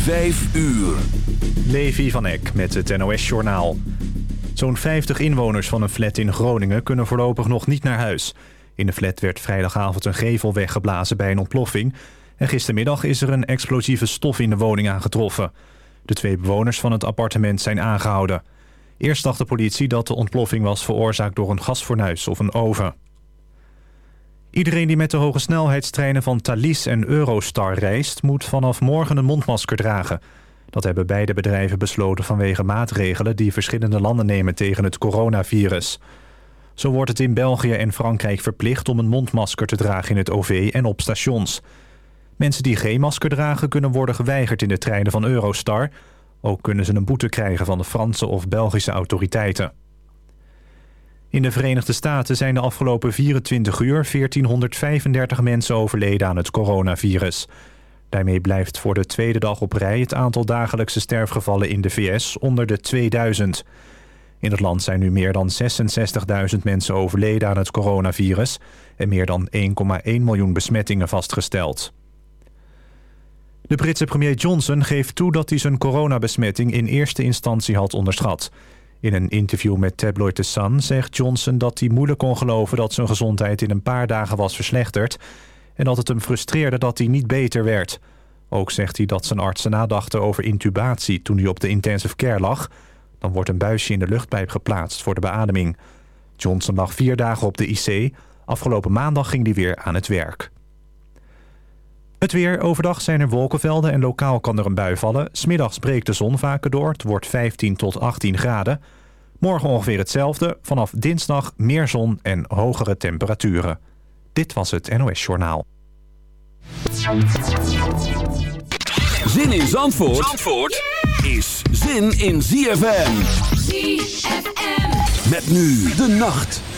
5 uur. Levi van Eck met het NOS-journaal. Zo'n 50 inwoners van een flat in Groningen kunnen voorlopig nog niet naar huis. In de flat werd vrijdagavond een gevel weggeblazen bij een ontploffing... en gistermiddag is er een explosieve stof in de woning aangetroffen. De twee bewoners van het appartement zijn aangehouden. Eerst dacht de politie dat de ontploffing was veroorzaakt door een gasfornuis of een oven. Iedereen die met de hoge snelheidstreinen van Thalys en Eurostar reist... moet vanaf morgen een mondmasker dragen. Dat hebben beide bedrijven besloten vanwege maatregelen... die verschillende landen nemen tegen het coronavirus. Zo wordt het in België en Frankrijk verplicht om een mondmasker te dragen in het OV en op stations. Mensen die geen masker dragen kunnen worden geweigerd in de treinen van Eurostar. Ook kunnen ze een boete krijgen van de Franse of Belgische autoriteiten. In de Verenigde Staten zijn de afgelopen 24 uur 1435 mensen overleden aan het coronavirus. Daarmee blijft voor de tweede dag op rij het aantal dagelijkse sterfgevallen in de VS onder de 2000. In het land zijn nu meer dan 66.000 mensen overleden aan het coronavirus... en meer dan 1,1 miljoen besmettingen vastgesteld. De Britse premier Johnson geeft toe dat hij zijn coronabesmetting in eerste instantie had onderschat... In een interview met tabloid The Sun zegt Johnson dat hij moeilijk kon geloven dat zijn gezondheid in een paar dagen was verslechterd en dat het hem frustreerde dat hij niet beter werd. Ook zegt hij dat zijn artsen nadachten over intubatie toen hij op de intensive care lag. Dan wordt een buisje in de luchtpijp geplaatst voor de beademing. Johnson lag vier dagen op de IC. Afgelopen maandag ging hij weer aan het werk. Het weer. Overdag zijn er wolkenvelden en lokaal kan er een bui vallen. Smiddags breekt de zon vaker door. Het wordt 15 tot 18 graden. Morgen ongeveer hetzelfde. Vanaf dinsdag meer zon en hogere temperaturen. Dit was het NOS Journaal. Zin in Zandvoort, Zandvoort is zin in ZFM. ZFM. Met nu de nacht.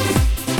Peace.